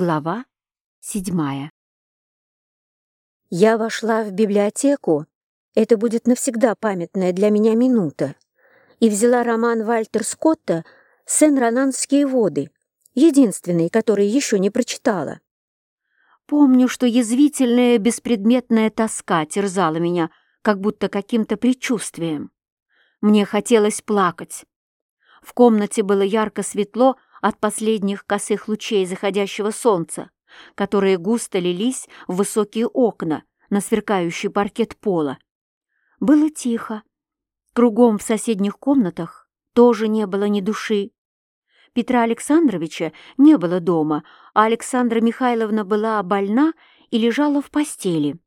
Глава седьмая Я вошла в библиотеку, это будет навсегда памятная для меня минута, и взяла роман Вальтер Скотта «Сен-Ронанские воды», единственный, который еще не прочитала. Помню, что язвительная беспредметная тоска терзала меня, как будто каким-то предчувствием. Мне хотелось плакать. В комнате было ярко светло, от последних косых лучей заходящего солнца, которые густо лились в высокие окна на сверкающий паркет пола. Было тихо. Кругом в соседних комнатах тоже не было ни души. Петра Александровича не было дома, а Александра Михайловна была больна и лежала в постели.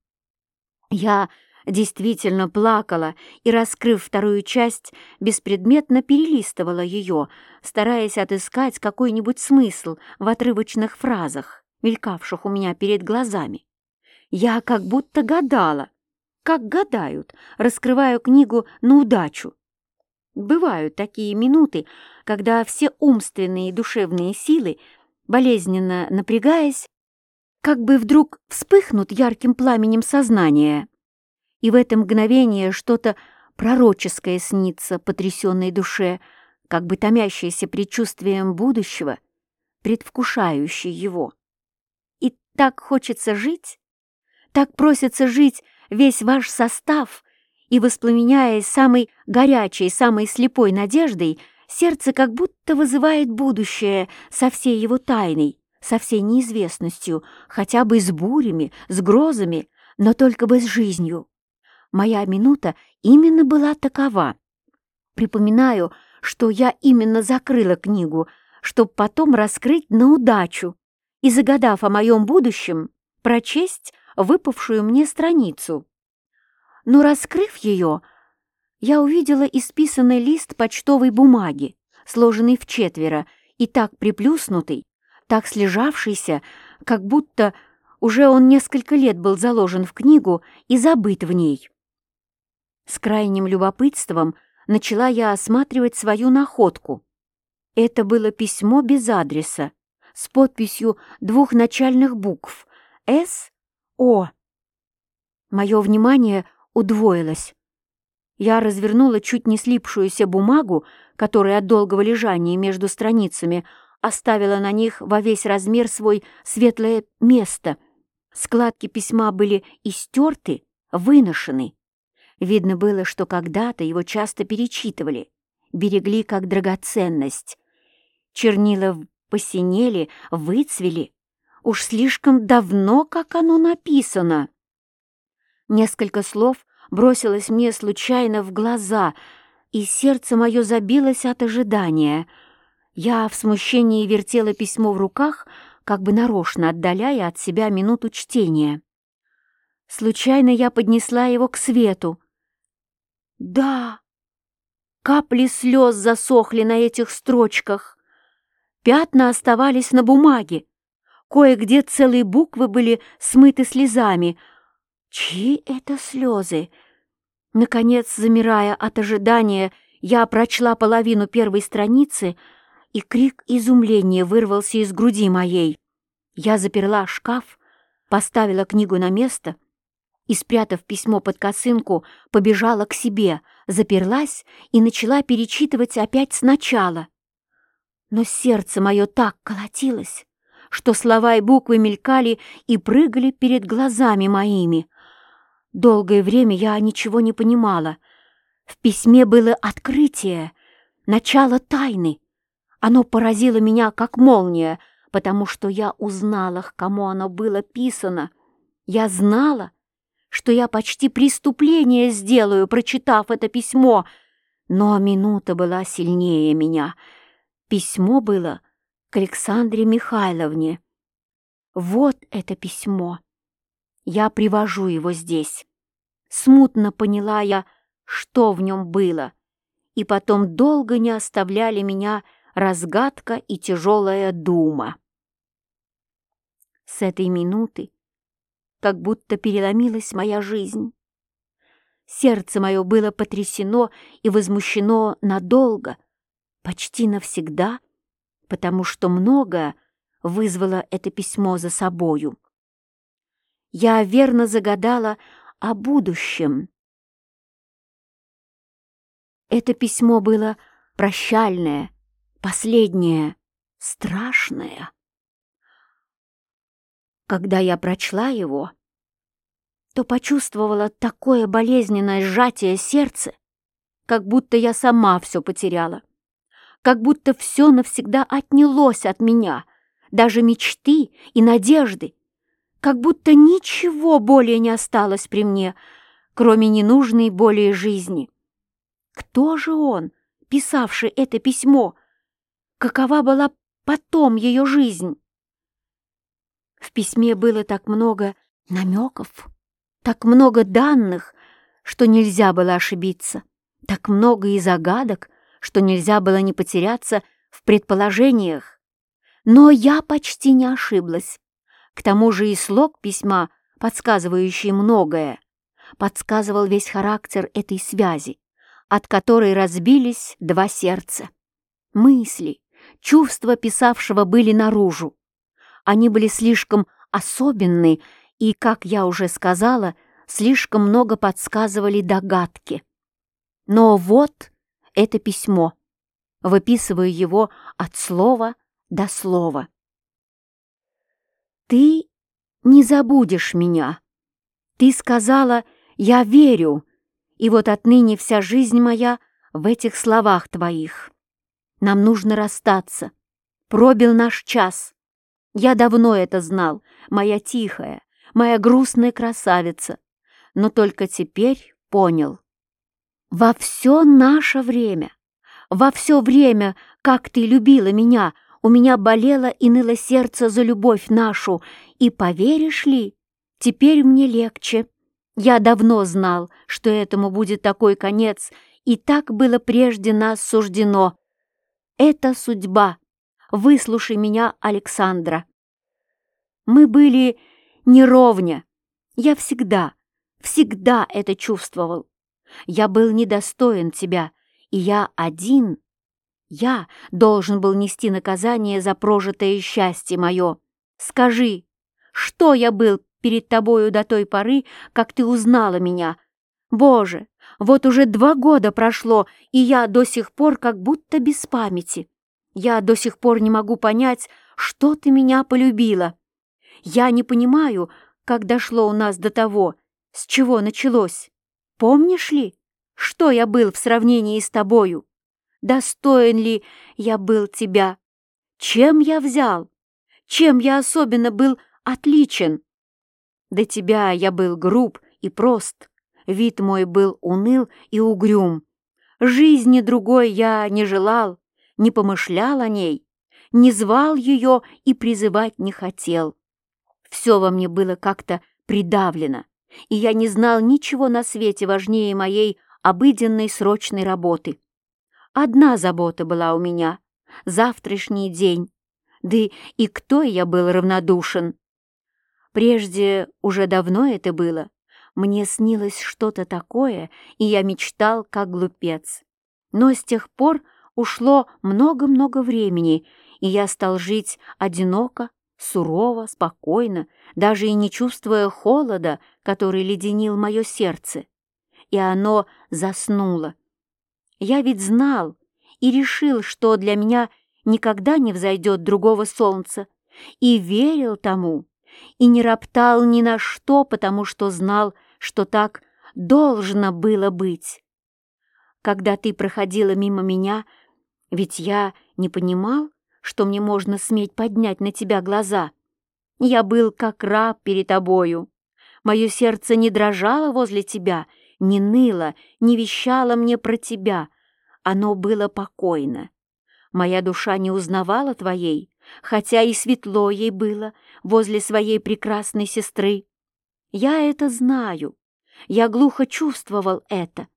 Я действительно плакала и, раскрыв вторую часть, беспредметно перелистывала ее, стараясь отыскать какой-нибудь смысл в отрывочных фразах, мелькавших у меня перед глазами. Я как будто гадала, как гадают, раскрываю книгу на удачу. Бывают такие минуты, когда все умственные и душевные силы, болезненно напрягаясь, как бы вдруг вспыхнут ярким пламенем сознания и в это мгновение что-то пророческое снится потрясенной душе, как бы томящееся предчувствием будущего, предвкушающее его. И так хочется жить, так просится жить весь ваш состав, и, воспламеняясь самой горячей, самой слепой надеждой, сердце как будто вызывает будущее со всей его тайной, со всей неизвестностью, хотя бы с бурями, с грозами, но только бы с жизнью моя минута именно была такова. Припоминаю, что я именно закрыла книгу, чтобы потом раскрыть на удачу и, загадав о моем будущем, прочесть выпавшую мне страницу. Но, раскрыв ее, я увидела исписанный лист почтовой бумаги, сложенный в четверо и так приплюснутый, так слежавшийся, как будто уже он несколько лет был заложен в книгу и забыт в ней. С крайним любопытством начала я осматривать свою находку. Это было письмо без адреса, с подписью двух начальных букв «С», «О». Мое внимание удвоилось. Я развернула чуть не слипшуюся бумагу, которая от долгого лежания между страницами оставила на них во весь размер свой светлое место. Складки письма были истерты, выношены. Видно было, что когда-то его часто перечитывали, берегли как драгоценность. Чернила посинели, выцвели. Уж слишком давно, как оно написано. Несколько слов бросилось мне случайно в глаза, и сердце мое забилось от ожидания. Я в смущении вертела письмо в руках, как бы нарочно отдаляя от себя минуту чтения. Случайно я поднесла его к свету. Да, капли слез засохли на этих строчках. Пятна оставались на бумаге. Кое-где целые буквы были смыты слезами. Чьи это слезы? Наконец, замирая от ожидания, я прочла половину первой страницы, и крик изумления вырвался из груди моей. Я заперла шкаф, поставила книгу на место — и, спрятав письмо под косынку, побежала к себе, заперлась и начала перечитывать опять сначала. Но сердце мое так колотилось, что слова и буквы мелькали и прыгали перед глазами моими. Долгое время я ничего не понимала. В письме было открытие, начало тайны. Оно поразило меня, как молния, потому что я узнала, к кому оно было писано. Я знала, что я почти преступление сделаю, прочитав это письмо. Но минута была сильнее меня. Письмо было к Александре Михайловне. Вот это письмо. Я привожу его здесь. Смутно поняла я, что в нем было, и потом долго не оставляли меня разгадка и тяжелая дума. С этой минуты как будто переломилась моя жизнь. Сердце мое было потрясено и возмущено надолго, почти навсегда, потому что многое вызвало это письмо за собою. Я верно загадала о будущем. Это письмо было прощальное, последнее, страшное. Когда я прочла его, то почувствовала такое болезненное сжатие сердца, как будто я сама все потеряла, как будто все навсегда отнялось от меня, даже мечты и надежды, как будто ничего более не осталось при мне, кроме ненужной более жизни. Кто же он, писавший это письмо? Какова была потом ее жизнь? В письме было так много намеков, так много данных, что нельзя было ошибиться, так много и загадок, что нельзя было не потеряться в предположениях. Но я почти не ошиблась. К тому же и слог письма, подсказывающий многое, подсказывал весь характер этой связи, от которой разбились два сердца. Мысли, чувства писавшего были наружу. Они были слишком особенны и, как я уже сказала, слишком много подсказывали догадки. Но вот это письмо. Выписываю его от слова до слова. «Ты не забудешь меня. Ты сказала, я верю, и вот отныне вся жизнь моя в этих словах твоих. Нам нужно расстаться. Пробил наш час. Я давно это знал, моя тихая, моя грустная красавица, но только теперь понял. Во все наше время, во все время, как ты любила меня, у меня болело и ныло сердце за любовь нашу, и, поверишь ли, теперь мне легче. Я давно знал, что этому будет такой конец, и так было прежде нас суждено. Это судьба. Выслушай меня, Александра. Мы были неровня. Я всегда, всегда это чувствовал. Я был недостоин тебя, и я один. Я должен был нести наказание за прожитое счастье мое. Скажи, что я был перед тобою до той поры, как ты узнала меня? Боже, вот уже два года прошло, и я до сих пор как будто без памяти. Я до сих пор не могу понять, что ты меня полюбила. Я не понимаю, как дошло у нас до того, с чего началось. Помнишь ли, что я был в сравнении с тобою? Достоин ли я был тебя? Чем я взял? Чем я особенно был отличен? До тебя я был груб и прост, вид мой был уныл и угрюм. Жизни другой я не желал, не помышлял о ней, не звал ее и призывать не хотел. Все во мне было как-то придавлено, и я не знал ничего на свете важнее моей обыденной срочной работы. Одна забота была у меня — завтрашний день, да и кто я был равнодушен. Прежде уже давно это было. Мне снилось что-то такое, и я мечтал, как глупец. Но с тех пор ушло много-много времени, и я стал жить одиноко, сурово, спокойно, даже и не чувствуя холода, который леденил мое сердце. И оно заснуло. Я ведь знал и решил, что для меня никогда не взойдет другого солнца, и верил тому, и не роптал ни на что, потому что знал, что так должно было быть. Когда ты проходила мимо меня, ведь я не понимал, что мне можно сметь поднять на тебя глаза. Я был как раб перед тобою. Мое сердце не дрожало возле тебя, не ныло, не вещало мне про тебя. Оно было покойно. Моя душа не узнавала твоей, хотя и светло ей было возле своей прекрасной сестры. Я это знаю. Я глухо чувствовал это.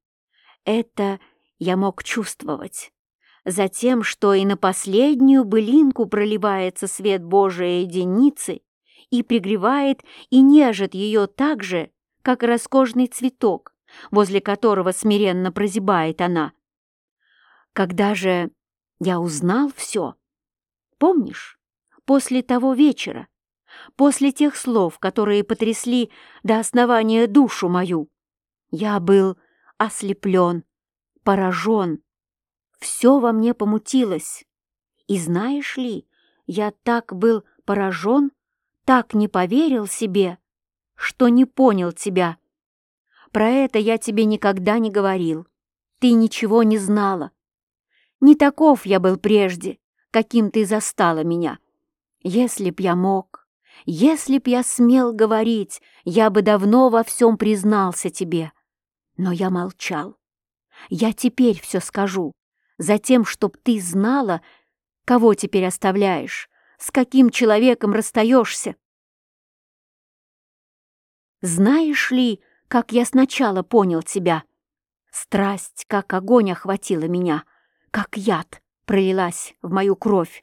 Это я мог чувствовать. Затем, что и на последнюю былинку проливается свет Божией единицы и пригревает и нежит ее так же, как роскошный цветок, возле которого смиренно прозябает она. Когда же я узнал все, Помнишь? после того вечера, после тех слов, которые потрясли до основания душу мою. Я был ослеплен, поражен. Все во мне помутилось. И знаешь ли, я так был поражен, так не поверил себе, что не понял тебя. Про это я тебе никогда не говорил. Ты ничего не знала. Не таков я был прежде, каким ты застала меня. Если б я мог, если б я смел говорить, я бы давно во всем признался тебе. Но я молчал. Я теперь все скажу, затем, чтоб ты знала, кого теперь оставляешь, с каким человеком расстаешься. Знаешь ли, как я сначала понял тебя? Страсть, как огонь охватила меня, как яд пролилась в мою кровь.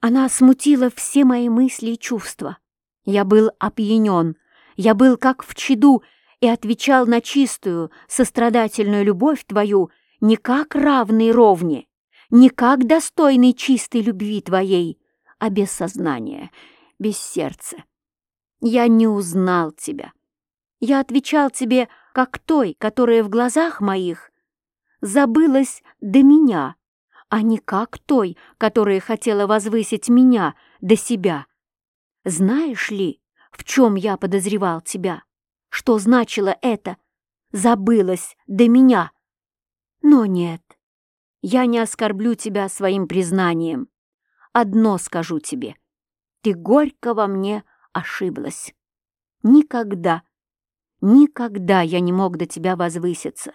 Она смутила все мои мысли и чувства. Я был опьянен, я был как в чаду и отвечал на чистую, сострадательную любовь твою не как равный ровне, не как достойный чистой любви твоей, а без сознания, без сердца. Я не узнал тебя. Я отвечал тебе, как той, которая в глазах моих забылась до меня, а не как той, которая хотела возвысить меня до себя. Знаешь ли, в чем я подозревал тебя? Что значило это? Забылась до меня. Но нет, я не оскорблю тебя своим признанием. Одно скажу тебе. Ты горько во мне ошиблась. Никогда, никогда я не мог до тебя возвыситься.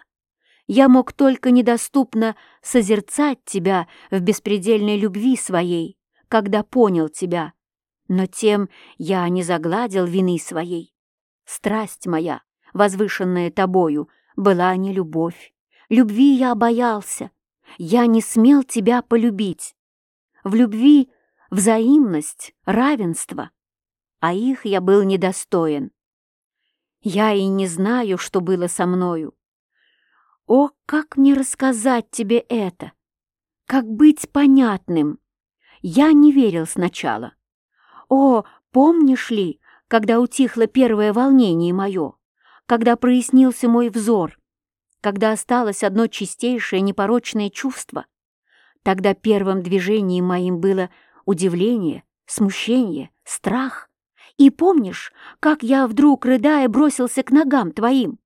Я мог только недоступно созерцать тебя в беспредельной любви своей, когда понял тебя, но тем я не загладил вины своей. Страсть моя, возвышенная тобою, была не любовь. Любви я боялся, я не смел тебя полюбить. В любви взаимность, равенство, а их я был недостоин. Я и не знаю, что было со мною. О, как мне рассказать тебе это? Как быть понятным? Я не верил сначала. О, помнишь ли, когда утихло первое волнение мое, когда прояснился мой взор, когда осталось одно чистейшее непорочное чувство, тогда первым движением моим было удивление, смущение, страх. И помнишь, как я вдруг, рыдая, бросился к ногам твоим?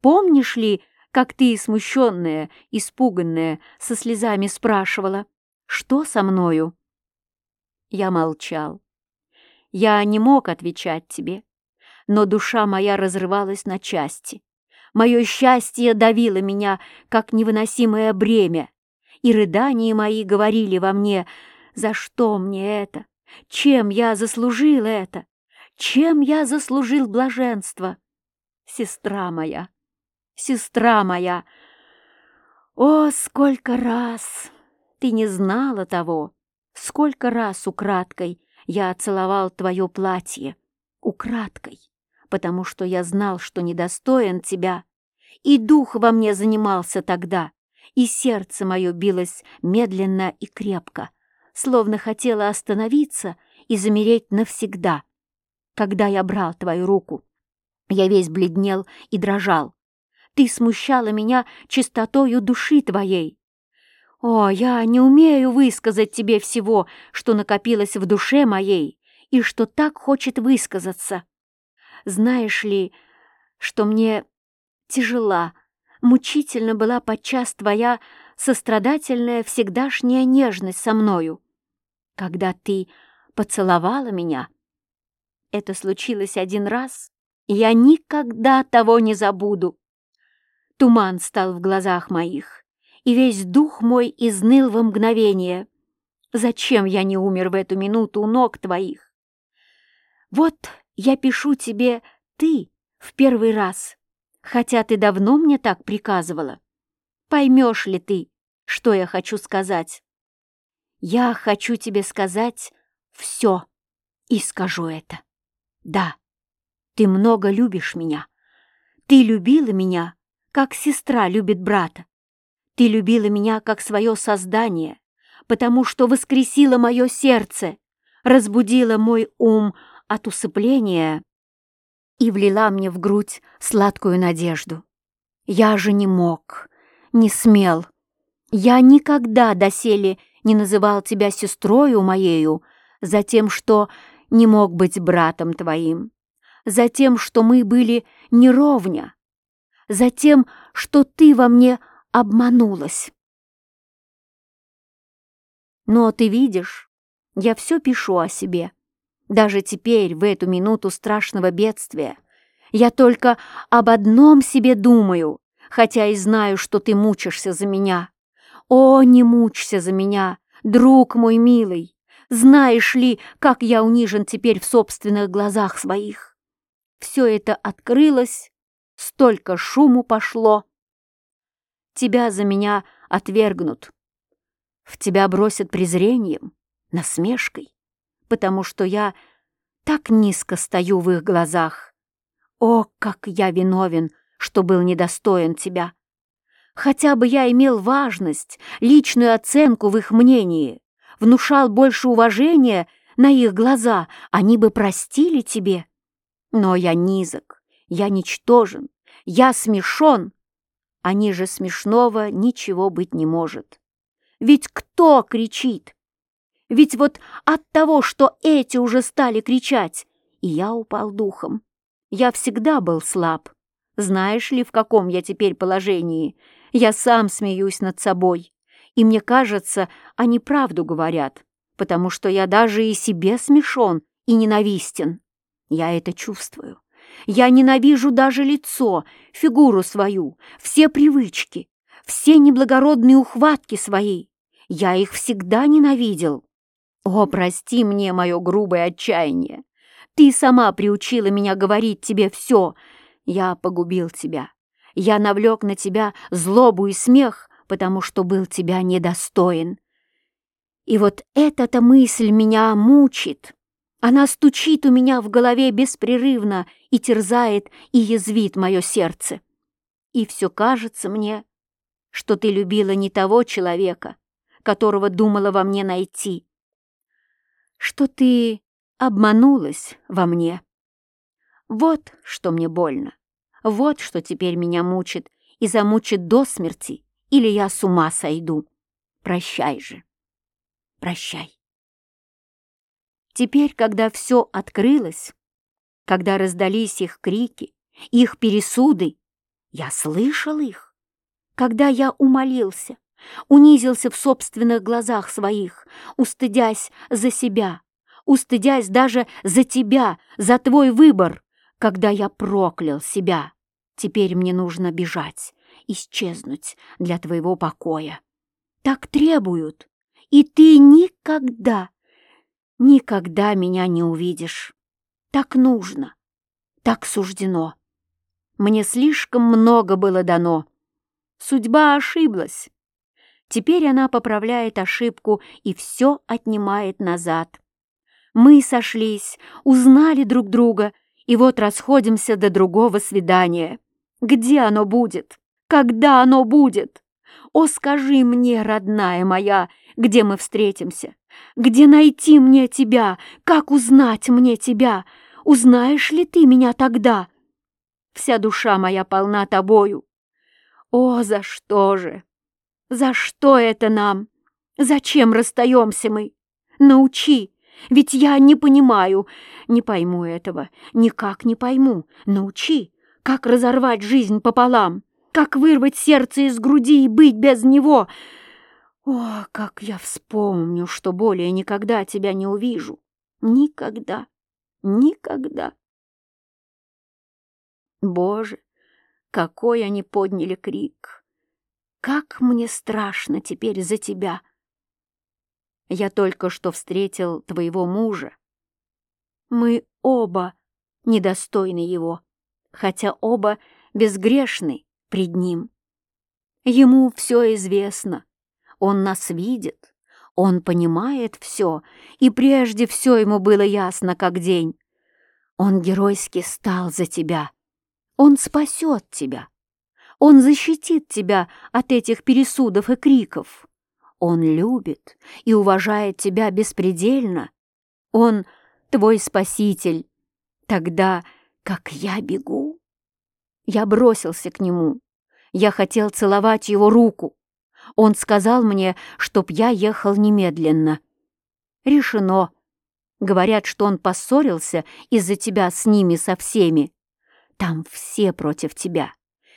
Помнишь ли, как ты, смущенная, испуганная, со слезами спрашивала, что со мною? Я молчал. Я не мог отвечать тебе, но душа моя разрывалась на части. Мое счастье давило меня, как невыносимое бремя, и рыдания мои говорили во мне, за что мне это, чем я заслужил это, чем я заслужил блаженство. Сестра моя, сестра моя, о, сколько раз ты не знала того, сколько раз украдкой я целовал твое платье, украдкой потому что я знал, что недостоин тебя, и дух во мне занимался тогда, и сердце мое билось медленно и крепко, словно хотело остановиться и замереть навсегда. Когда я брал твою руку, я весь бледнел и дрожал. Ты смущала меня чистотою души твоей. О, я не умею высказать тебе всего, что накопилось в душе моей и что так хочет высказаться. Знаешь ли, что мне тяжела, мучительно была подчас твоя сострадательная всегдашняя нежность со мною, когда ты поцеловала меня. Это случилось один раз, и я никогда того не забуду. Туман стал в глазах моих, и весь дух мой изныл во мгновение. Зачем я не умер в эту минуту у ног твоих? Вот я пишу тебе «ты» в первый раз, хотя ты давно мне так приказывала. Поймешь ли ты, что я хочу сказать? Я хочу тебе сказать все и скажу это. Да, ты много любишь меня. Ты любила меня, как сестра любит брата. Ты любила меня, как свое создание, потому что воскресила мое сердце, разбудила мой ум от усыпления и влила мне в грудь сладкую надежду. Я же не мог, не смел. Я никогда доселе не называл тебя сестрою моею за тем, что не мог быть братом твоим, за тем, что мы были неровня, за тем, что ты во мне обманулась. Но ты видишь, я все пишу о себе. Даже теперь, в эту минуту страшного бедствия, я только об одном себе думаю, хотя и знаю, что ты мучишься за меня. О, не мучься за меня, друг мой милый! Знаешь ли, как я унижен теперь в собственных глазах своих? Все это открылось, столько шуму пошло. Тебя за меня отвергнут. В тебя бросят презрением, насмешкой, потому что я так низко стою в их глазах. О, как я виновен, что был недостоин тебя! Хотя бы я имел важность, личную оценку в их мнении, внушал больше уважения на их глаза, они бы простили тебе. Но я низок, я ничтожен, я смешон. А ниже смешного ничего быть не может. Ведь кто кричит? Ведь вот от того, что эти уже стали кричать, и я упал духом. Я всегда был слаб. Знаешь ли, в каком я теперь положении? Я сам смеюсь над собой. И мне кажется, они правду говорят, потому что я даже и себе смешон и ненавистен. Я это чувствую. Я ненавижу даже лицо, фигуру свою, все привычки, все неблагородные ухватки свои. Я их всегда ненавидел. О, прости мне мое грубое отчаяние. Ты сама приучила меня говорить тебе все. Я погубил тебя. Я навлек на тебя злобу и смех, потому что был тебя недостоин. И вот эта-то мысль меня мучит. Она стучит у меня в голове беспрерывно и терзает и язвит мое сердце. И все кажется мне, что ты любила не того человека, которого думала во мне найти, что ты обманулась во мне. Вот что мне больно, вот что теперь меня мучит и замучит до смерти, или я с ума сойду. Прощай же, прощай. Теперь, когда все открылось, когда раздались их крики, их пересуды, я слышал их. Когда я умолился, унизился в собственных глазах своих, устыдясь за себя, устыдясь даже за тебя, за твой выбор, когда я проклял себя. Теперь мне нужно бежать, исчезнуть для твоего покоя. Так требуют, и ты никогда, никогда меня не увидишь. Так нужно, так суждено. Мне слишком много было дано. Судьба ошиблась. Теперь она поправляет ошибку и все отнимает назад. Мы сошлись, узнали друг друга, и вот расходимся до другого свидания. Где оно будет? Когда оно будет? О, скажи мне, родная моя, где мы встретимся? Где найти мне тебя? Как узнать мне тебя? Узнаешь ли ты меня тогда? Вся душа моя полна тобою. О, за что же? За что это нам? Зачем расстаемся мы? Научи, ведь я не понимаю, не пойму этого, никак не пойму. Научи, как разорвать жизнь пополам, как вырвать сердце из груди и быть без него. О, как я вспомню, что более никогда тебя не увижу. Никогда, никогда. Боже, какой они подняли крик! Как мне страшно теперь за тебя! Я только что встретил твоего мужа. Мы оба недостойны его, хотя оба безгрешны пред ним. Ему все известно, он нас видит, он понимает все, и прежде все ему было ясно, как день. Он геройски стал за тебя, он спасет тебя. Он защитит тебя от этих пересудов и криков. Он любит и уважает тебя беспредельно. Он твой спаситель, тогда как я бегу. Я бросился к нему. Я хотел целовать его руку. Он сказал мне, чтоб я ехал немедленно. Решено. Говорят, что он поссорился из-за тебя с ними со всеми. Там все против тебя.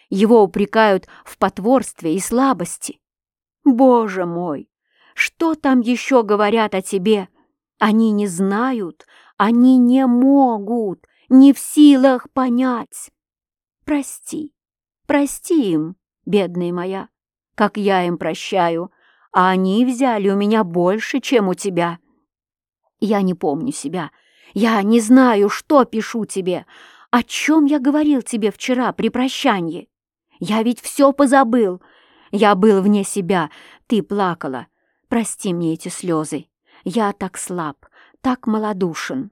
Его упрекают в потворстве и слабости. Боже мой, что там еще говорят о тебе? Они не знают, они не могут, не в силах понять. Прости, прости им, бедная моя, как я им прощаю, а они взяли у меня больше, чем у тебя. Я не помню себя, я не знаю, что пишу тебе, о чем я говорил тебе вчера при прощании. Я ведь все позабыл. Я был вне себя, ты плакала. Прости мне эти слезы. Я так слаб, так малодушен.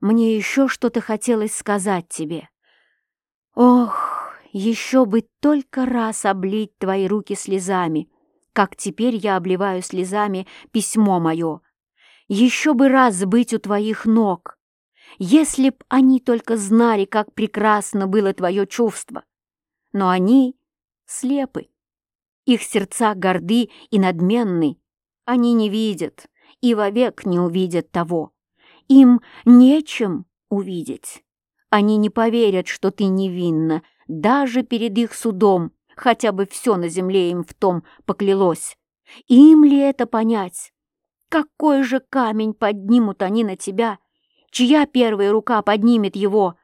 Мне еще что-то хотелось сказать тебе. Ох, еще бы только раз облить твои руки слезами, как теперь я обливаю слезами письмо мое. Еще бы раз быть у твоих ног. Если б они только знали, как прекрасно было твое чувство. Но они слепы. Их сердца горды и надменны. Они не видят и вовек не увидят того. Им нечем увидеть. Они не поверят, что ты невинна, даже перед их судом, хотя бы все на земле им в том поклялось. Им ли это понять? Какой же камень поднимут они на тебя? Чья первая рука поднимет его?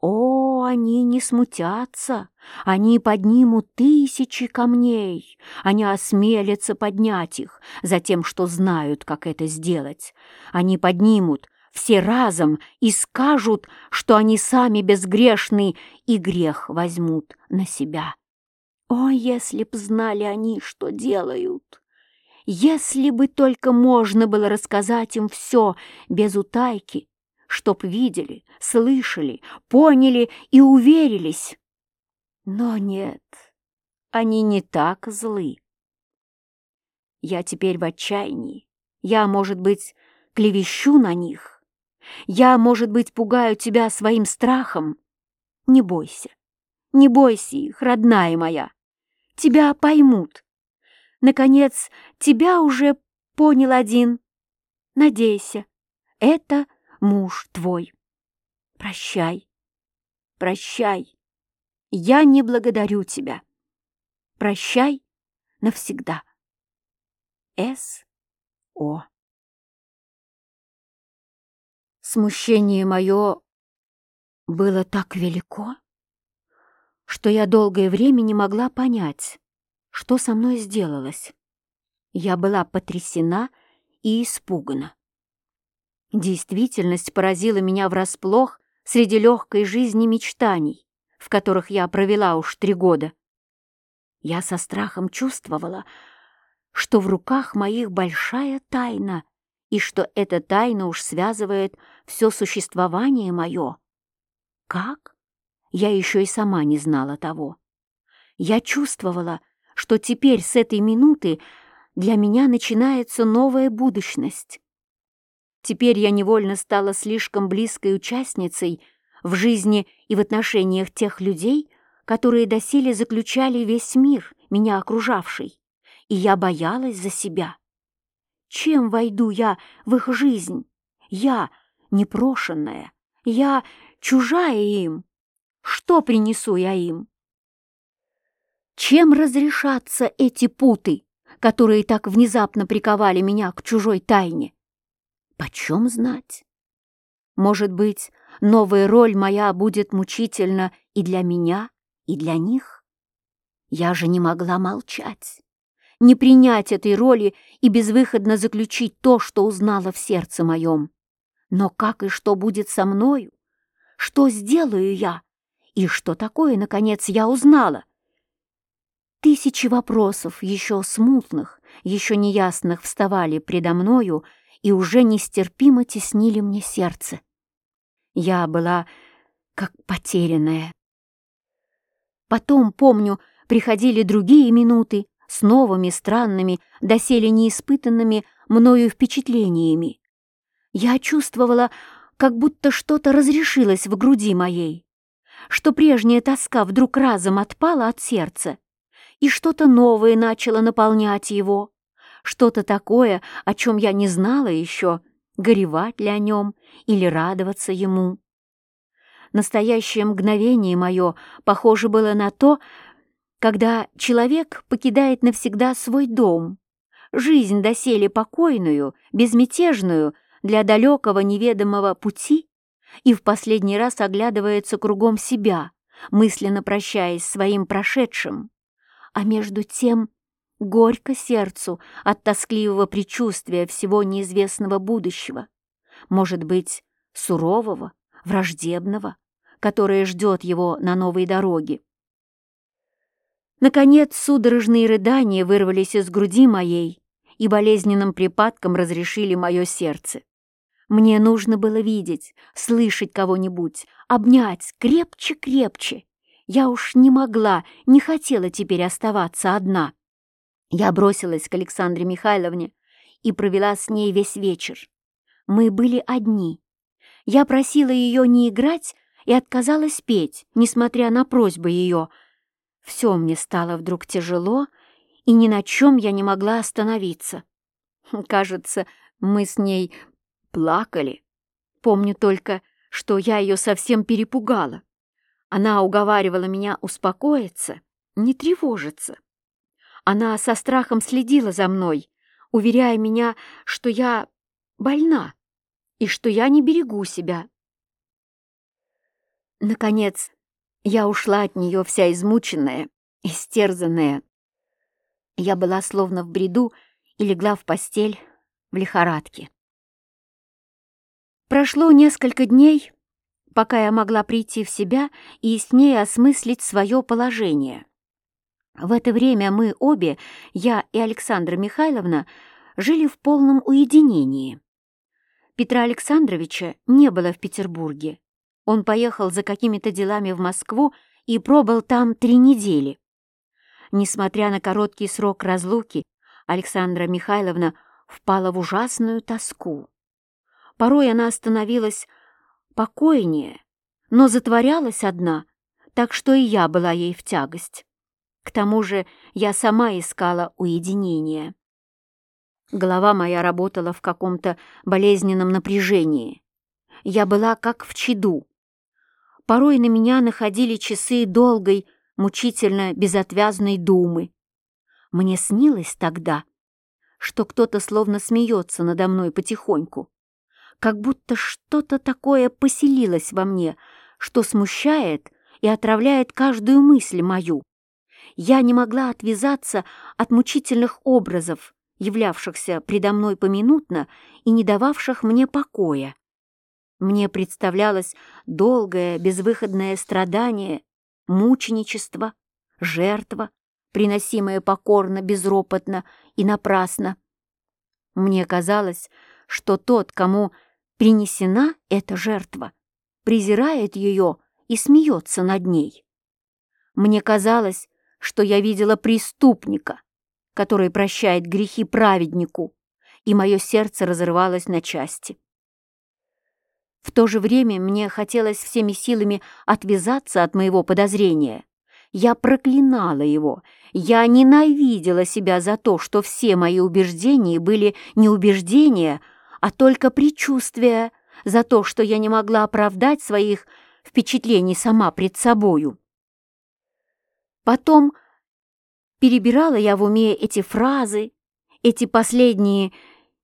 О, они не смутятся, они поднимут тысячи камней, они осмелятся поднять их за тем, что знают, как это сделать. Они поднимут все разом и скажут, что они сами безгрешны и грех возьмут на себя. О, если б знали они, что делают! Если бы только можно было рассказать им все без утайки, чтоб видели, слышали, поняли и уверились. Но нет, они не так злы. Я теперь в отчаянии. Я, может быть, клевещу на них. Я, может быть, пугаю тебя своим страхом. Не бойся, не бойся их, родная моя. Тебя поймут. Наконец, тебя уже понял один. Надейся, это муж твой. Прощай, прощай. Я не благодарю тебя. Прощай навсегда. С. О. Смущение мое было так велико, что я долгое время не могла понять, что со мной сделалось. Я была потрясена и испугана. Действительность поразила меня врасплох среди легкой жизни мечтаний, в которых я провела уж три года. Я со страхом чувствовала, что в руках моих большая тайна, и что эта тайна уж связывает все существование мое. Как? Я еще и сама не знала того. Я чувствовала, что теперь с этой минуты для меня начинается новая будущность. Теперь я невольно стала слишком близкой участницей в жизни и в отношениях тех людей, которые доселе заключали весь мир, меня окружавший, и я боялась за себя. Чем войду я в их жизнь? Я непрошенная, я чужая им. Что принесу я им? Чем разрешатся эти путы, которые так внезапно приковали меня к чужой тайне? Почем знать? Может быть, новая роль моя будет мучительна и для меня, и для них? Я же не могла молчать, не принять этой роли и безвыходно заключить то, что узнала в сердце моем. Но как и что будет со мною? Что сделаю я? И что такое, наконец, я узнала? Тысячи вопросов, еще смутных, еще неясных, вставали предо мною, и уже нестерпимо теснили мне сердце. Я была как потерянная. Потом, помню, приходили другие минуты с новыми, странными, доселе неиспытанными мною впечатлениями. Я чувствовала, как будто что-то разрешилось в груди моей, что прежняя тоска вдруг разом отпала от сердца, и что-то новое начало наполнять его, что-то такое, о чем я не знала еще, горевать ли о нем или радоваться ему. Настоящее мгновение мое похоже было на то, когда человек покидает навсегда свой дом, жизнь доселе покойную, безмятежную для далекого неведомого пути и в последний раз оглядывается кругом себя, мысленно прощаясь своим прошедшим. А между тем горько сердцу от тоскливого предчувствия всего неизвестного будущего, может быть, сурового, враждебного, которое ждет его на новой дороге. Наконец, судорожные рыдания вырвались из груди моей и болезненным припадком разрешили мое сердце. Мне нужно было видеть, слышать кого-нибудь, обнять крепче-крепче. Я уж не могла, не хотела теперь оставаться одна. Я бросилась к Александре Михайловне и провела с ней весь вечер. Мы были одни. Я просила ее не играть и отказалась петь, несмотря на просьбы ее. Все мне стало вдруг тяжело, и ни на чем я не могла остановиться. Кажется, мы с ней плакали. Помню только, что я ее совсем перепугала. Она уговаривала меня успокоиться, не тревожиться. Она со страхом следила за мной, уверяя меня, что я больна и что я не берегу себя. Наконец, я ушла от нее вся измученная, истерзанная. Я была словно в бреду и легла в постель в лихорадке. Прошло несколько дней, пока я могла прийти в себя и с ней осмыслить свое положение. В это время мы обе, я и Александра Михайловна, жили в полном уединении. Петра Александровича не было в Петербурге. Он поехал за какими-то делами в Москву и пробыл там три недели. Несмотря на короткий срок разлуки, Александра Михайловна впала в ужасную тоску. Порой она становилась покойнее, но затворялась одна, так что и я была ей в тягость. К тому же я сама искала уединения. Голова моя работала в каком-то болезненном напряжении. Я была как в чаду. Порой на меня находили часы долгой, мучительно безотвязной думы. Мне снилось тогда, что кто-то словно смеется надо мной потихоньку, как будто что-то такое поселилось во мне, что смущает и отравляет каждую мысль мою я не могла отвязаться от мучительных образов, являвшихся предо мной поминутно и не дававших мне покоя. Мне представлялось долгое безвыходное страдание, мученичество, жертва, приносимая покорно, безропотно и напрасно. Мне казалось, что тот, кому принесена эта жертва, презирает ее и смеется над ней. Мне казалось, что я видела преступника, который прощает грехи праведнику, и мое сердце разрывалось на части. В то же время мне хотелось всеми силами отвязаться от моего подозрения. Я проклинала его, я ненавидела себя за то, что все мои убеждения были не убеждения, а только предчувствия, за то, что я не могла оправдать своих впечатлений сама пред собою. Потом перебирала я в уме эти фразы, эти последние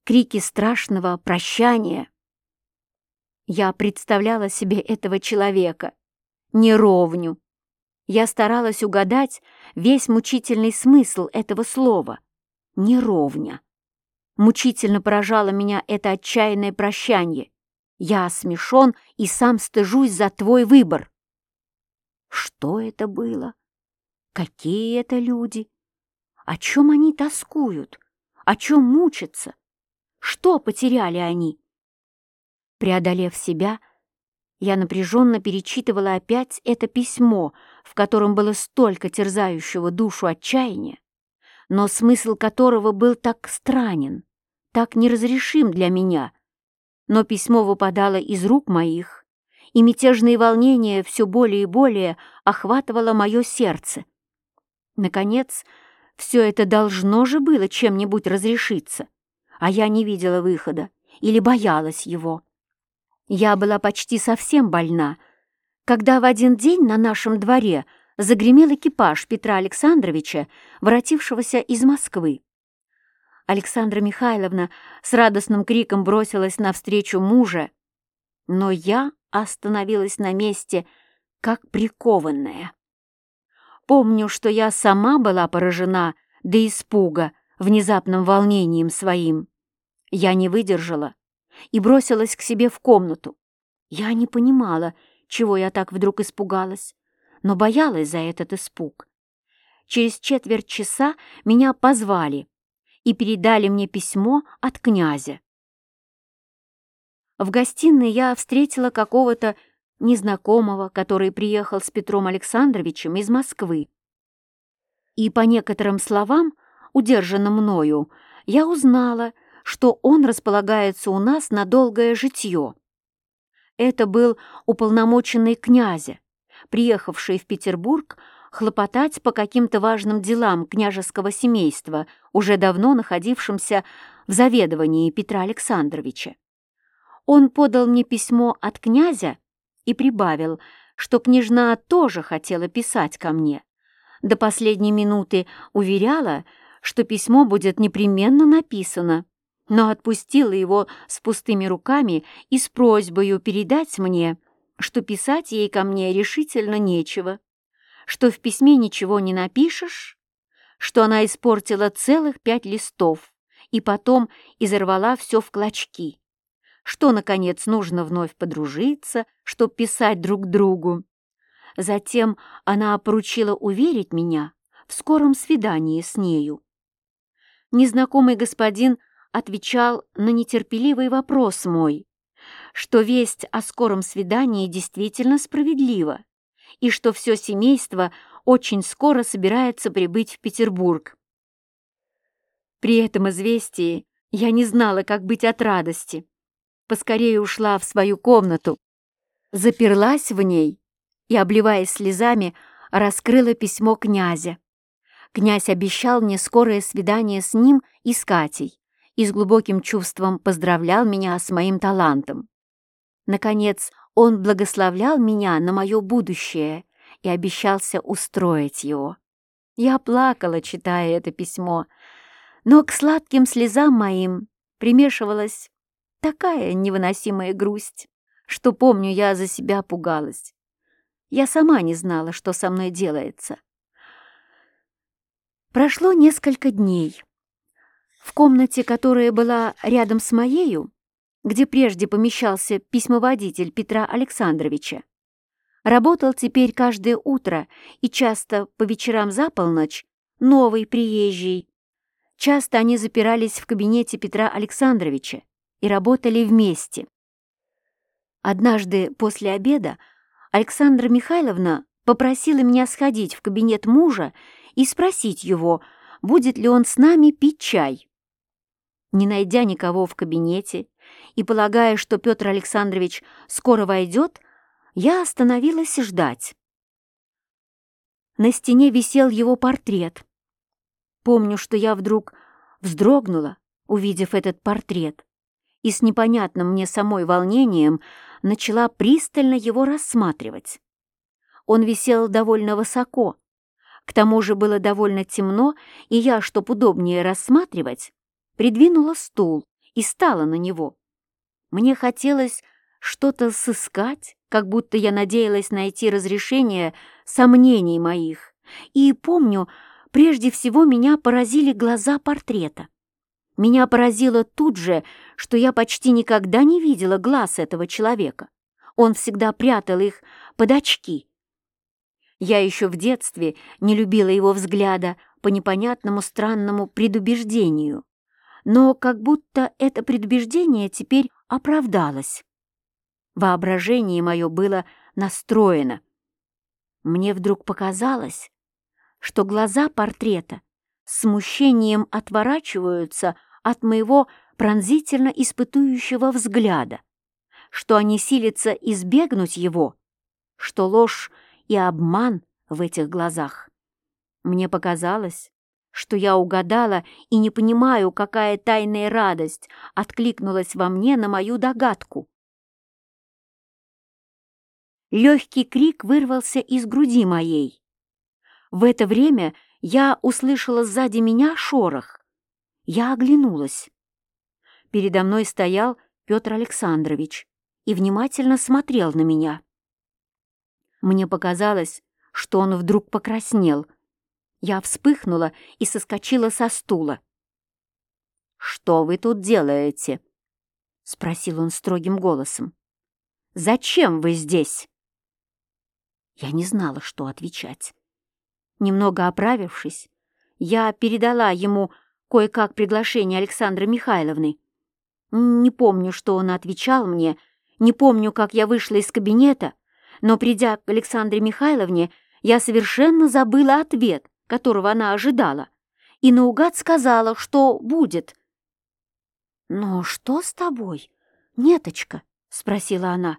крики страшного прощания. Я представляла себе этого человека, неровню. Я старалась угадать весь мучительный смысл этого слова «неровня». Мучительно поражало меня это отчаянное прощание. Я смешон и сам стыжусь за твой выбор. Что это было? Какие это люди? О чем они тоскуют? О чем мучатся? Что потеряли они? Преодолев себя, я напряженно перечитывала опять это письмо, в котором было столько терзающего душу отчаяния, но смысл которого был так странен, так неразрешим для меня. Но письмо выпадало из рук моих, и мятежные волнения все более и более охватывало мое сердце. Наконец, все это должно же было чем-нибудь разрешиться, а я не видела выхода или боялась его. Я была почти совсем больна, когда в один день на нашем дворе загремел экипаж Петра Александровича, воротившегося из Москвы. Александра Михайловна с радостным криком бросилась навстречу мужа, но я остановилась на месте, как прикованная. Помню, что я сама была поражена до испуга внезапным волнением своим. Я не выдержала и бросилась к себе в комнату. Я не понимала, чего я так вдруг испугалась, но боялась за этот испуг. Через четверть часа меня позвали и передали мне письмо от князя. В гостиной я встретила какого-то незнакомого, который приехал с Петром Александровичем из Москвы. И по некоторым словам, удержанным мною, я узнала, что он располагается у нас на долгое житье. Это был уполномоченный князя, приехавший в Петербург хлопотать по каким-то важным делам княжеского семейства, уже давно находившимся в заведовании Петра Александровича. Он подал мне письмо от князя и прибавил, что княжна тоже хотела писать ко мне. До последней минуты уверяла, что письмо будет непременно написано, но отпустила его с пустыми руками и с просьбой передать мне, что писать ей ко мне решительно нечего, что в письме ничего не напишешь, что она испортила целых пять листов и потом изорвала все в клочки, что, наконец, нужно вновь подружиться, чтоб писать друг другу. Затем она поручила уверить меня в скором свидании с нею. Незнакомый господин отвечал на нетерпеливый вопрос мой, что весть о скором свидании действительно справедлива и что все семейство очень скоро собирается прибыть в Петербург. При этом известии я не знала, как быть от радости. Поскорее ушла в свою комнату, заперлась в ней и, обливаясь слезами, раскрыла письмо князя. Князь обещал мне скорое свидание с ним и с Катей и с глубоким чувством поздравлял меня с моим талантом. Наконец, он благословлял меня на мое будущее и обещался устроить его. Я плакала, читая это письмо, но к сладким слезам моим примешивалась такая невыносимая грусть, что, помню, я за себя пугалась. Я сама не знала, что со мной делается. Прошло несколько дней. В комнате, которая была рядом с моею, где прежде помещался письмоводитель Петра Александровича, работал теперь каждое утро и часто по вечерам за полночь новый приезжий. Часто они запирались в кабинете Петра Александровича и работали вместе. Однажды после обеда Александра Михайловна попросила меня сходить в кабинет мужа и спросить его, будет ли он с нами пить чай. Не найдя никого в кабинете и полагая, что Петр Александрович скоро войдет, я остановилась ждать. На стене висел его портрет. Помню, что я вдруг вздрогнула, увидев этот портрет, и с непонятным мне самой волнением начала пристально его рассматривать. Он висел довольно высоко, к тому же было довольно темно, и я, чтоб удобнее рассматривать, придвинула стул и стала на него. Мне хотелось что-то сыскать, как будто я надеялась найти разрешение сомнений моих. И помню, прежде всего меня поразили глаза портрета. Меня поразило тут же, что я почти никогда не видела глаз этого человека. Он всегда прятал их под очки. Я еще в детстве не любила его взгляда по непонятному странному предубеждению но как будто это предубеждение теперь оправдалось. Воображение мое было настроено. Мне вдруг показалось, что глаза портрета смущением отворачиваются от моего пронзительно испытующего взгляда, что они силятся избегнуть его, что ложь и обман в этих глазах. Мне показалось, что я угадала и не понимаю, какая тайная радость откликнулась во мне на мою догадку. Легкий крик вырвался из груди моей. В это время я услышала сзади меня шорох. Я оглянулась. Передо мной стоял Петр Александрович и внимательно смотрел на меня. Мне показалось, что он вдруг покраснел. Я вспыхнула и соскочила со стула. «Что вы тут делаете?» — спросил он строгим голосом. «Зачем вы здесь?» Я не знала, что отвечать. Немного оправившись, я передала ему кое-как приглашение Александры Михайловны. Не помню, что он отвечал мне, не помню, как я вышла из кабинета, но, придя к Александре Михайловне, я совершенно забыла ответ, которого она ожидала, и наугад сказала, что будет. «Но что с тобой, неточка?» — спросила она.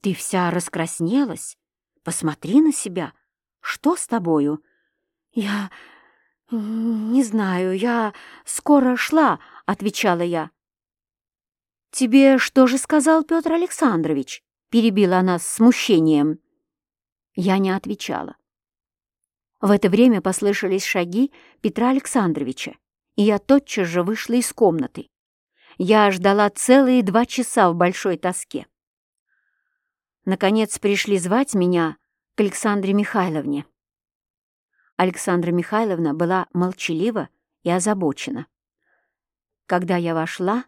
«Ты вся раскраснелась?» Посмотри на себя. Что с тобою?» «Я... не знаю, я скоро шла», — отвечала я. «Тебе что же сказал Петр Александрович?» — перебила она с смущением. Я не отвечала. В это время послышались шаги Петра Александровича, и я тотчас же вышла из комнаты. Я ждала целые два часа в большой тоске. Наконец пришли звать меня к Александре Михайловне. Александра Михайловна была молчалива и озабочена. Когда я вошла,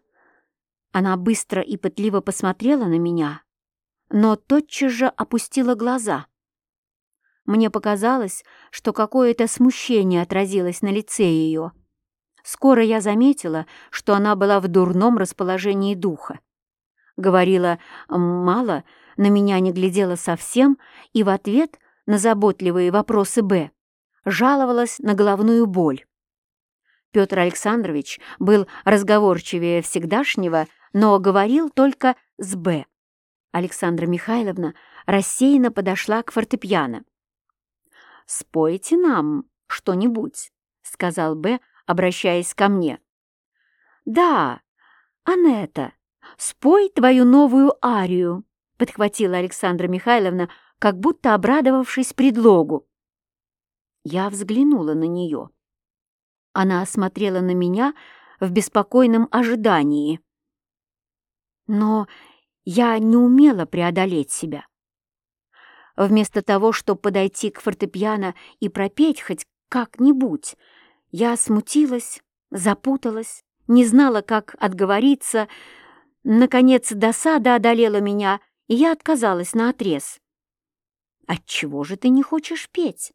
она быстро и пытливо посмотрела на меня, но тотчас же опустила глаза. Мне показалось, что какое-то смущение отразилось на лице ее. Скоро я заметила, что она была в дурном расположении духа. Говорила мало, на меня не глядела совсем и в ответ на заботливые вопросы Б жаловалась на головную боль. Петр Александрович был разговорчивее всегдашнего, но говорил только с Б. Александра Михайловна рассеянно подошла к фортепиано. «Спойте нам что-нибудь», — сказал Б, обращаясь ко мне. «Да, Анетта, спой твою новую арию», — подхватила Александра Михайловна, как будто обрадовавшись предлогу. Я взглянула на нее. Она осмотрела на меня в беспокойном ожидании. Но я не умела преодолеть себя. Вместо того, чтобы подойти к фортепиано и пропеть хоть как-нибудь, я смутилась, запуталась, не знала, как отговориться. Наконец досада одолела меня, и я отказалась на отрез. «Отчего же ты не хочешь петь?» —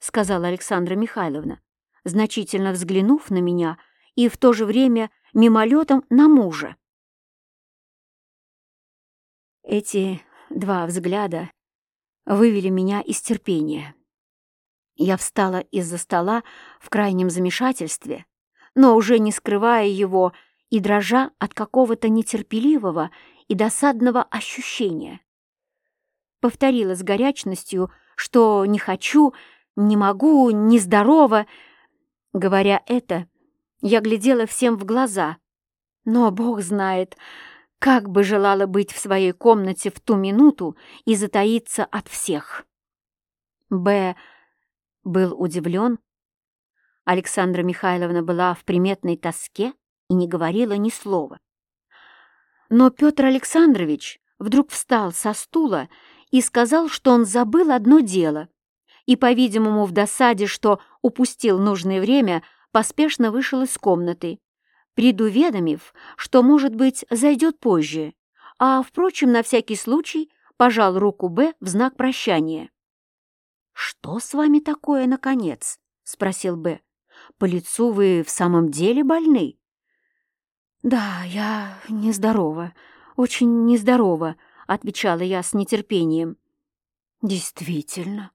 сказала Александра Михайловна, значительно взглянув на меня и в то же время мимолетом на мужа. Эти два взгляда вывели меня из терпения. Я встала из-за стола в крайнем замешательстве, но уже не скрывая его и дрожа от какого-то нетерпеливого и досадного ощущения. Повторила с горячностью, что не хочу, не могу, нездорово. Говоря это, я глядела всем в глаза, но Бог знает, как бы желала быть в своей комнате в ту минуту и затаиться от всех. Б. был удивлен. Александра Михайловна была в приметной тоске и не говорила ни слова. Но Петр Александрович вдруг встал со стула и сказал, что он забыл одно дело, и, по-видимому, в досаде, что упустил нужное время, поспешно вышел из комнаты, предуведомив, что, может быть, зайдет позже, а, впрочем, на всякий случай пожал руку Б в знак прощания. «Что с вами такое, наконец?» — спросил Б. «По лицу вы в самом деле больны?» «Да, я нездорова, очень нездорова», — отвечала я с нетерпением. «Действительно?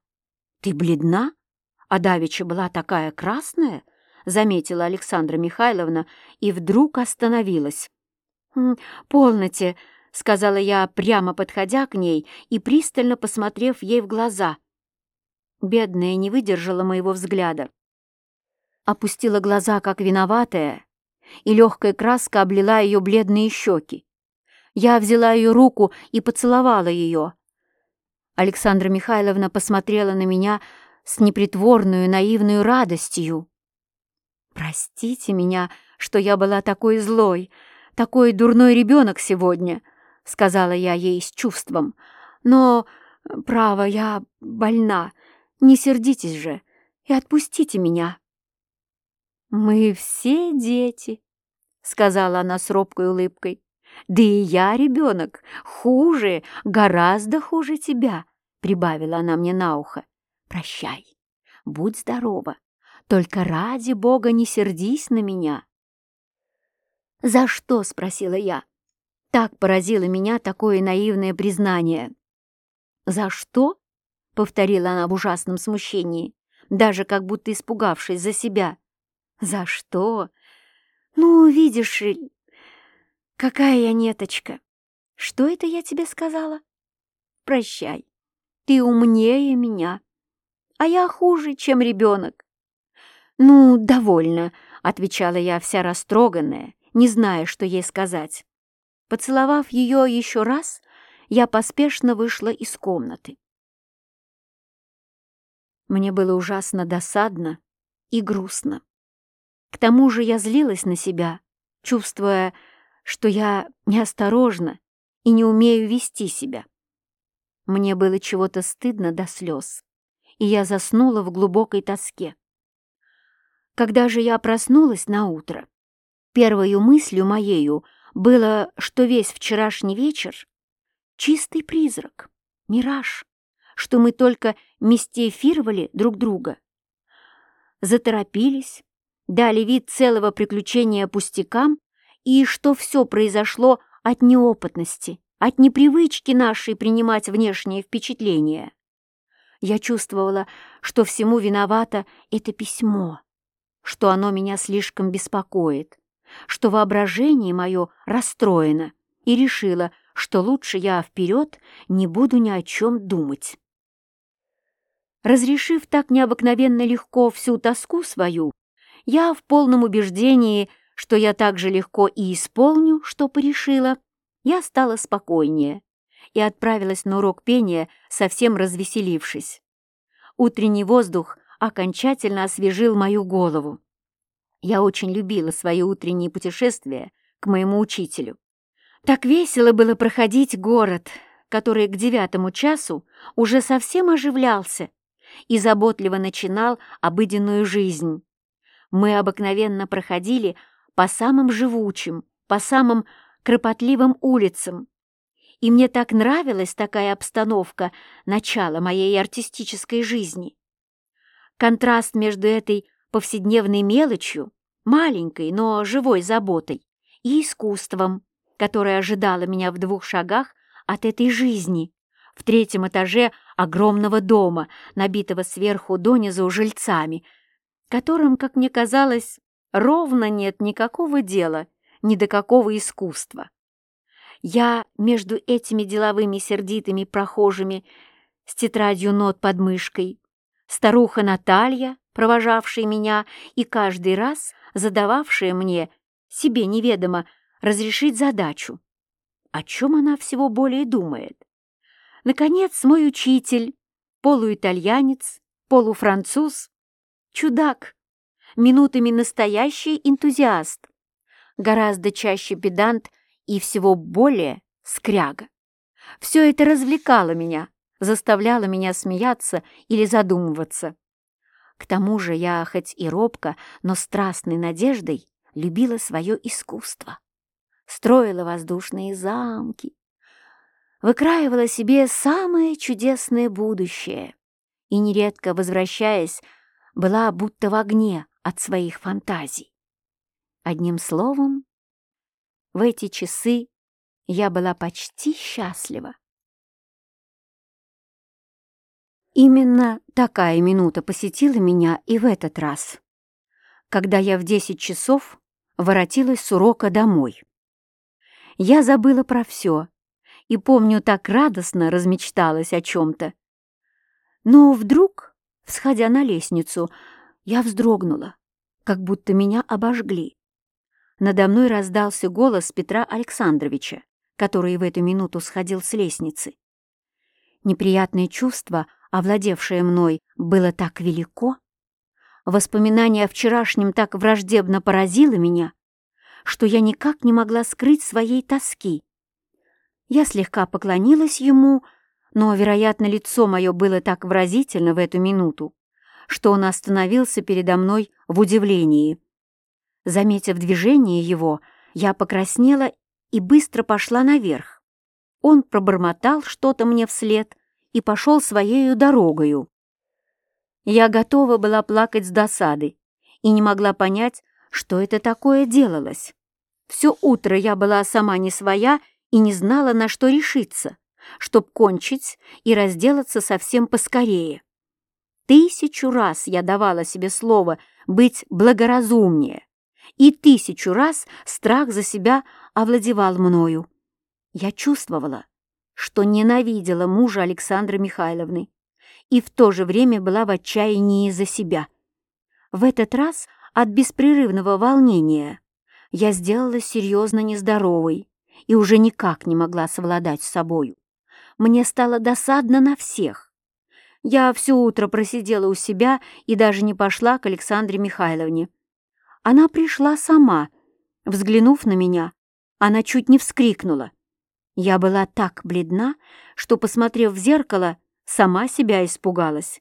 Ты бледна? А давеча была такая красная?» —— заметила Александра Михайловна и вдруг остановилась. «Полноте», — сказала я, прямо подходя к ней и пристально посмотрев ей в глаза. Бедная не выдержала моего взгляда. Опустила глаза, как виноватая, и легкая краска облила ее бледные щеки. Я взяла ее руку и поцеловала ее. Александра Михайловна посмотрела на меня с непритворную наивную радостью. «Простите меня, что я была такой злой, такой дурной ребенок сегодня», — сказала я ей с чувством. «Но, право, я больна. Не сердитесь же и отпустите меня». «Мы все дети», — сказала она с робкой улыбкой. «Да и я ребенок, хуже, гораздо хуже тебя», — прибавила она мне на ухо. «Прощай, будь здорова, только ради Бога не сердись на меня». «За что?» — спросила я. Так поразило меня такое наивное признание. «За что?» — повторила она в ужасном смущении, даже как будто испугавшись за себя. «За что? Ну, видишь, какая я неточка. Что это я тебе сказала? Прощай, ты умнее меня, а я хуже, чем ребенок». «Ну, довольно», — отвечала я вся растроганная, не зная, что ей сказать. Поцеловав ее еще раз, я поспешно вышла из комнаты. Мне было ужасно досадно и грустно. К тому же я злилась на себя, чувствуя, что я неосторожна и не умею вести себя. Мне было чего-то стыдно до слез, и я заснула в глубокой тоске. Когда же я проснулась на утро, первой мыслью моею было, что весь вчерашний вечер — чистый призрак, мираж, что мы только мистифировали друг друга. Заторопились, дали вид целого приключения пустякам и что все произошло от неопытности, от непривычки нашей принимать внешние впечатления. Я чувствовала, что всему виновато это письмо, что оно меня слишком беспокоит, что воображение мое расстроено, и решила, что лучше я вперед не буду ни о чем думать. Разрешив так необыкновенно легко всю тоску свою, я в полном убеждении, что я так же легко и исполню, что порешила, я стала спокойнее и отправилась на урок пения, совсем развеселившись. Утренний воздух окончательно освежил мою голову. Я очень любила свои утренние путешествия к моему учителю. Так весело было проходить город, который к девятому часу уже совсем оживлялся и заботливо начинал обыденную жизнь мы обыкновенно проходили по самым живучим, по самым кропотливым улицам. И мне так нравилась такая обстановка начала моей артистической жизни. Контраст между этой повседневной мелочью, маленькой, но живой заботой, и искусством, которое ожидало меня в двух шагах от этой жизни, в третьем этаже огромного дома, набитого сверху донизу жильцами, которым, как мне казалось, ровно нет никакого дела ни до какого искусства. Я между этими деловыми сердитыми прохожими с тетрадью нот под мышкой, старуха Наталья, провожавшая меня и каждый раз задававшая мне, себе неведомо, разрешить задачу. О чем она всего более думает? Наконец, мой учитель, полуитальянец, полуфранцуз, чудак, минутами настоящий энтузиаст, гораздо чаще педант и всего более скряга. Все это развлекало меня, заставляло меня смеяться или задумываться. К тому же я, хоть и робко, но страстной надеждой, любила свое искусство. Строила воздушные замки, выкраивала себе самое чудесное будущее и, нередко возвращаясь была будто в огне от своих фантазий. Одним словом, в эти часы я была почти счастлива. Именно такая минута посетила меня и в этот раз. когда я в десять часов воротилась с урока домой. Я забыла про все и, помню, так радостно размечталась о чем-то. Но вдруг, всходя на лестницу, я вздрогнула, как будто меня обожгли. Надо мной раздался голос Петра Александровича, который в эту минуту сходил с лестницы. Неприятное чувство, овладевшее мной, было так велико, воспоминание о вчерашнем так враждебно поразило меня, что я никак не могла скрыть своей тоски. Я слегка поклонилась ему, но, вероятно, лицо мое было так выразительно в эту минуту, что он остановился передо мной в удивлении. Заметив движение его, я покраснела и быстро пошла наверх. Он пробормотал что-то мне вслед и пошел своею дорогою. Я готова была плакать с досады и не могла понять, что это такое делалось. Все утро я была сама не своя и не знала, на что решиться, чтоб кончить и разделаться совсем поскорее. Тысячу раз я давала себе слово быть благоразумнее, и тысячу раз страх за себя овладевал мною. Я чувствовала, что ненавидела мужа Александры Михайловны и в то же время была в отчаянии за себя. В этот раз от беспрерывного волнения я сделалась серьезно нездоровой и уже никак не могла совладать с собою. Мне стало досадно на всех, я все утро просидела у себя и даже не пошла к Александре Михайловне. Она пришла сама. Взглянув на меня, она чуть не вскрикнула. Я была так бледна, что, посмотрев в зеркало, сама себя испугалась.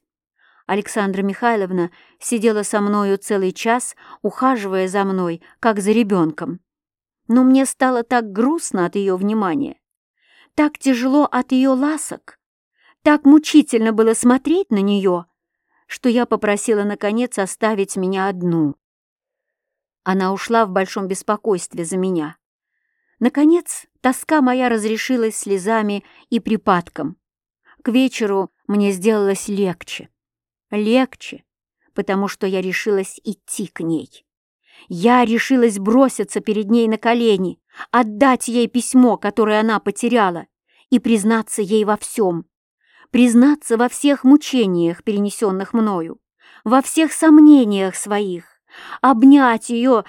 Александра Михайловна сидела со мною целый час, ухаживая за мной, как за ребенком. Но мне стало так грустно от ее внимания, так тяжело от ее ласок, так мучительно было смотреть на нее, что я попросила, наконец, оставить меня одну. Она ушла в большом беспокойстве за меня. Наконец, тоска моя разрешилась слезами и припадком. К вечеру мне сделалось легче. Легче, потому что я решилась идти к ней. Я решилась броситься перед ней на колени, отдать ей письмо, которое она потеряла, и признаться ей во всем признаться во всех мучениях, перенесенных мною, во всех сомнениях своих, обнять ее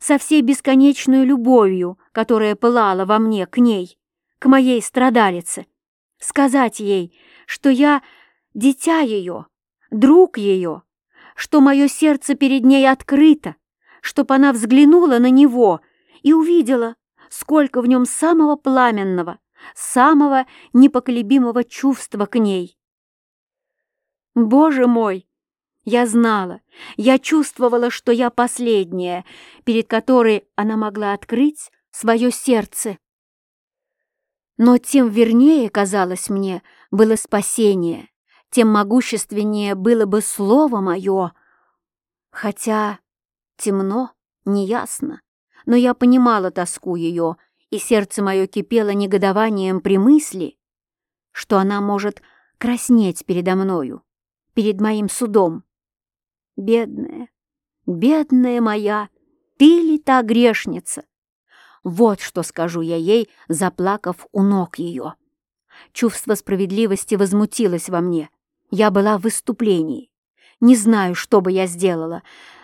со всей бесконечной любовью, которая пылала во мне к ней, к моей страдалице, сказать ей, что я дитя ее, друг ее, что мое сердце перед ней открыто, чтоб она взглянула на него и увидела, сколько в нем самого пламенного, самого непоколебимого чувства к ней. Боже мой! Я знала, я чувствовала, что я последняя, перед которой она могла открыть свое сердце. Но тем вернее, казалось мне, было спасение, тем могущественнее было бы слово мое. Хотя темно, неясно, но я понимала тоску ее и сердце мое кипело негодованием при мысли, что она может краснеть передо мною, перед моим судом. Бедная, бедная моя, ты ли та грешница? Вот что скажу я ей, заплакав у ног ее. Чувство справедливости возмутилось во мне. Я была в выступлении. Не знаю, что бы я сделала,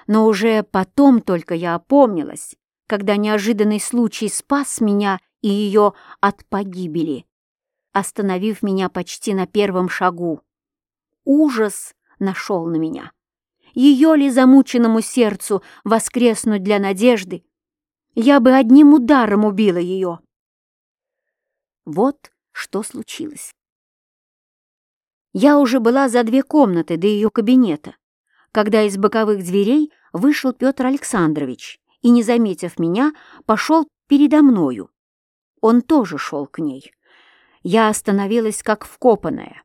но уже потом только я опомнилась когда неожиданный случай спас меня и ее от погибели, остановив меня почти на первом шагу. Ужас нашел на меня. Ее ли замученному сердцу воскреснуть для надежды? Я бы одним ударом убила ее. Вот что случилось. Я уже была за две комнаты до ее кабинета, когда из боковых дверей вышел Петр Александрович и, не заметив меня, пошел передо мною. Он тоже шел к ней. Я остановилась как вкопанная.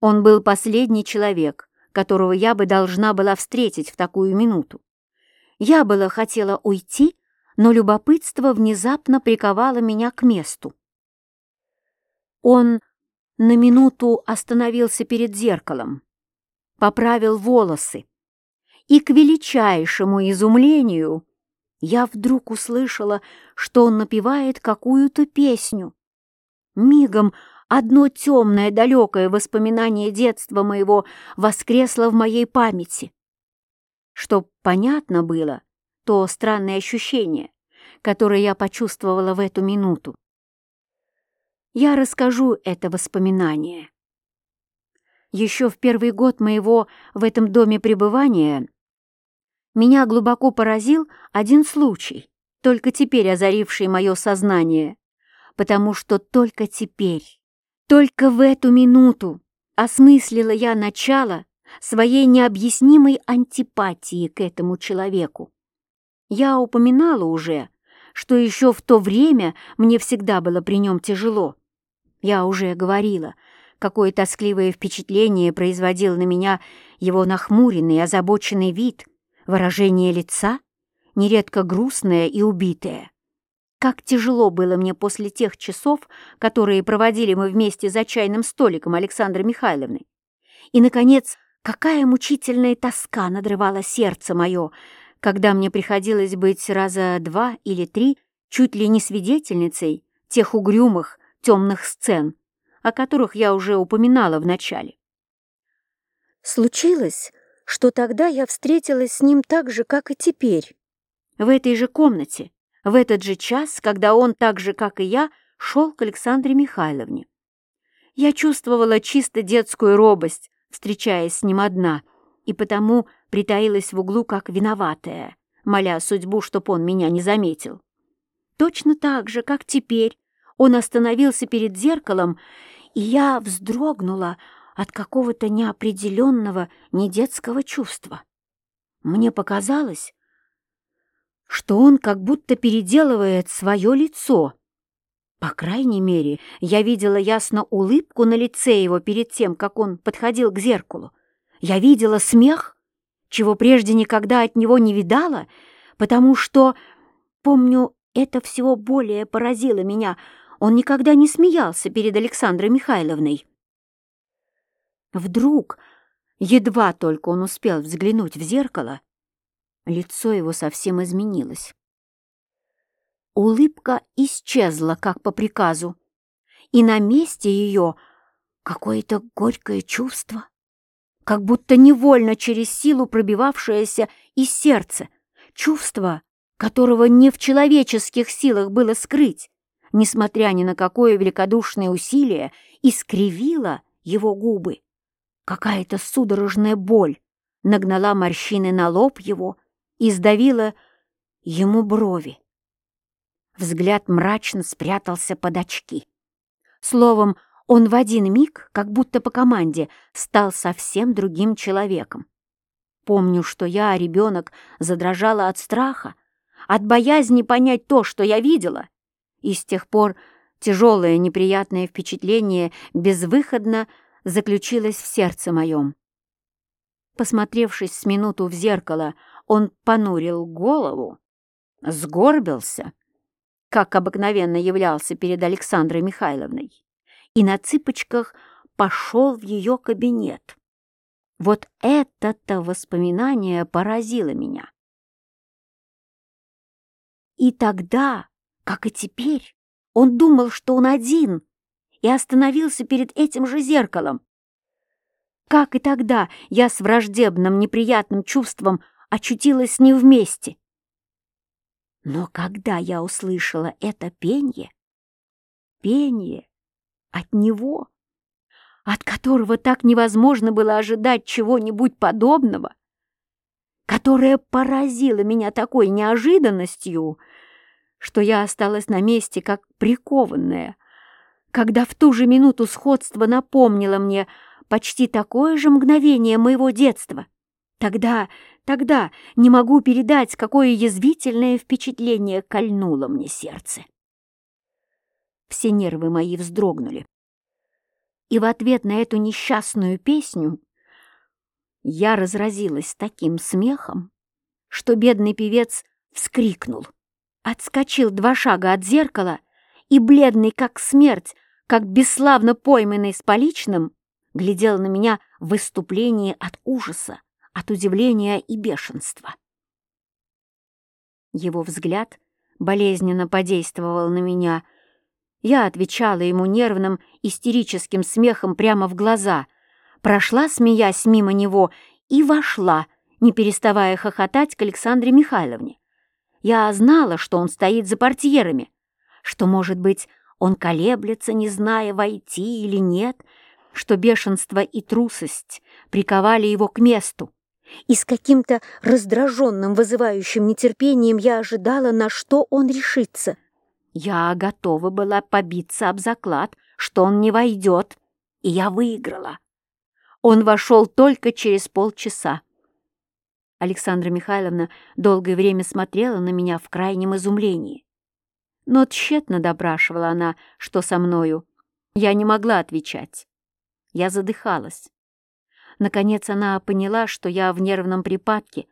Он был последний человек, которого я бы должна была встретить в такую минуту. Я было хотела уйти, но любопытство внезапно приковало меня к месту. Он на минуту остановился перед зеркалом, поправил волосы и к величайшему изумлению я вдруг услышала, что он напевает какую-то песню. Мигом одно темное далекое воспоминание детства моего воскресло в моей памяти. Чтоб понятно было то странное ощущение, которое я почувствовала в эту минуту. Я расскажу это воспоминание. Еще в первый год моего в этом доме пребывания меня глубоко поразил один случай, только теперь озаривший мое сознание, потому что только теперь, только в эту минуту осмыслила я начало своей необъяснимой антипатии к этому человеку. Я упоминала уже, что еще в то время мне всегда было при нем тяжело. Я уже говорила, какое тоскливое впечатление производил на меня его нахмуренный, озабоченный вид, выражение лица, нередко грустное и убитое. Как тяжело было мне после тех часов, которые проводили мы вместе за чайным столиком Александры Михайловны. И, наконец, какая мучительная тоска надрывала сердце мое, когда мне приходилось быть раза два или три чуть ли не свидетельницей тех угрюмых, темных сцен, о которых я уже упоминала в начале. Случилось, что тогда я встретилась с ним так же, как и теперь. В этой же комнате, в этот же час, когда он так же, как и я, шел к Александре Михайловне. Я чувствовала чисто детскую робость, встречаясь с ним одна, и потому притаилась в углу как виноватая, моля судьбу, чтоб он меня не заметил. Точно так же, как теперь, он остановился перед зеркалом, и я вздрогнула от какого-то неопределенного, недетского чувства. Мне показалось, что он как будто переделывает свое лицо. По крайней мере, я видела ясно улыбку на лице его перед тем, как он подходил к зеркалу. Я видела смех, чего прежде никогда от него не видала, потому что, помню, это всего более поразило меня — он никогда не смеялся перед Александрой Михайловной. Вдруг, едва только он успел взглянуть в зеркало, лицо его совсем изменилось. Улыбка исчезла, как по приказу, и на месте ее какое-то горькое чувство, как будто невольно через силу пробивавшееся из сердца, чувство, которого не в человеческих силах было скрыть, несмотря ни на какое великодушное усилие, искривила его губы. Какая-то судорожная боль нагнала морщины на лоб его и сдавила ему брови. Взгляд мрачно спрятался под очки. Словом, он в один миг, как будто по команде, стал совсем другим человеком. Помню, что я, ребенок, задрожала от страха, от боязни понять то, что я видела, и с тех пор тяжелое неприятное впечатление безвыходно заключилось в сердце моем. Посмотревшись с минуту в зеркало, он понурил голову, сгорбился, как обыкновенно являлся перед Александрой Михайловной, и на цыпочках пошел в ее кабинет. Вот это-то воспоминание поразило меня. И тогда как и теперь, он думал, что он один, и остановился перед этим же зеркалом. Как и тогда я с враждебным неприятным чувством очутилась не вместе. Но когда я услышала это пение, пение от него, от которого так невозможно было ожидать чего-нибудь подобного, которое поразило меня такой неожиданностью, что я осталась на месте, как прикованная, когда в ту же минуту сходство напомнило мне почти такое же мгновение моего детства. Тогда, тогда не могу передать, какое язвительное впечатление кольнуло мне сердце. Все нервы мои вздрогнули. И в ответ на эту несчастную песню я разразилась таким смехом, что бедный певец вскрикнул отскочил два шага от зеркала и, бледный как смерть, как бесславно пойманный с поличным, глядел на меня в выступлении от ужаса, от удивления и бешенства. Его взгляд болезненно подействовал на меня. Я отвечала ему нервным, истерическим смехом прямо в глаза, прошла, смеясь мимо него, и вошла, не переставая хохотать к Александре Михайловне. Я знала, что он стоит за портьерами, что, может быть, он колеблется, не зная, войти или нет, что бешенство и трусость приковали его к месту. И с каким-то раздраженным, вызывающим нетерпением я ожидала, на что он решится. Я готова была побиться об заклад, что он не войдет, и я выиграла. Он вошел только через полчаса. Александра Михайловна долгое время смотрела на меня в крайнем изумлении. Но тщетно допрашивала она, что со мною. Я не могла отвечать. Я задыхалась. Наконец она поняла, что я в нервном припадке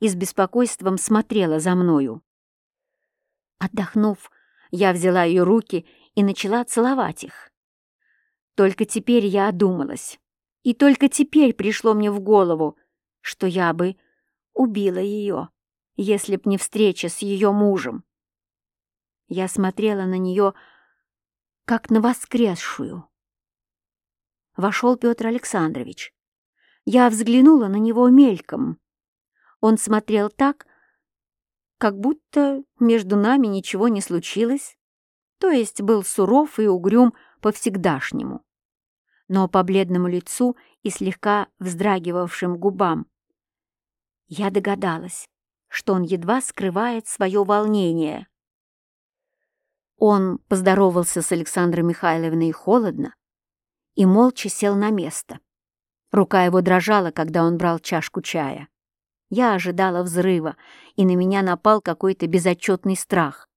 и с беспокойством смотрела за мною. Отдохнув, я взяла ее руки и начала целовать их. Только теперь я одумалась, и только теперь пришло мне в голову, что я бы убила ее, если б не встреча с ее мужем. Я смотрела на нее, как на воскресшую. Вошел Петр Александрович. Я взглянула на него мельком. Он смотрел так, как будто между нами ничего не случилось, то есть был суров и угрюм по-всегдашнему. Но по бледному лицу и слегка вздрагивавшим губам я догадалась, что он едва скрывает свое волнение. Он поздоровался с Александрой Михайловной холодно и молча сел на место. Рука его дрожала, когда он брал чашку чая. Я ожидала взрыва, и на меня напал какой-то безотчетный страх.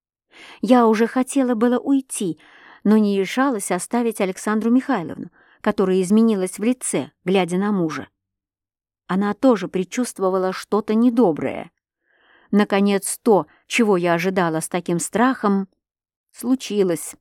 Я уже хотела было уйти, но не решалась оставить Александру Михайловну, которая изменилась в лице, глядя на мужа. Она тоже предчувствовала что-то недоброе. Наконец, то, чего я ожидала с таким страхом, случилось.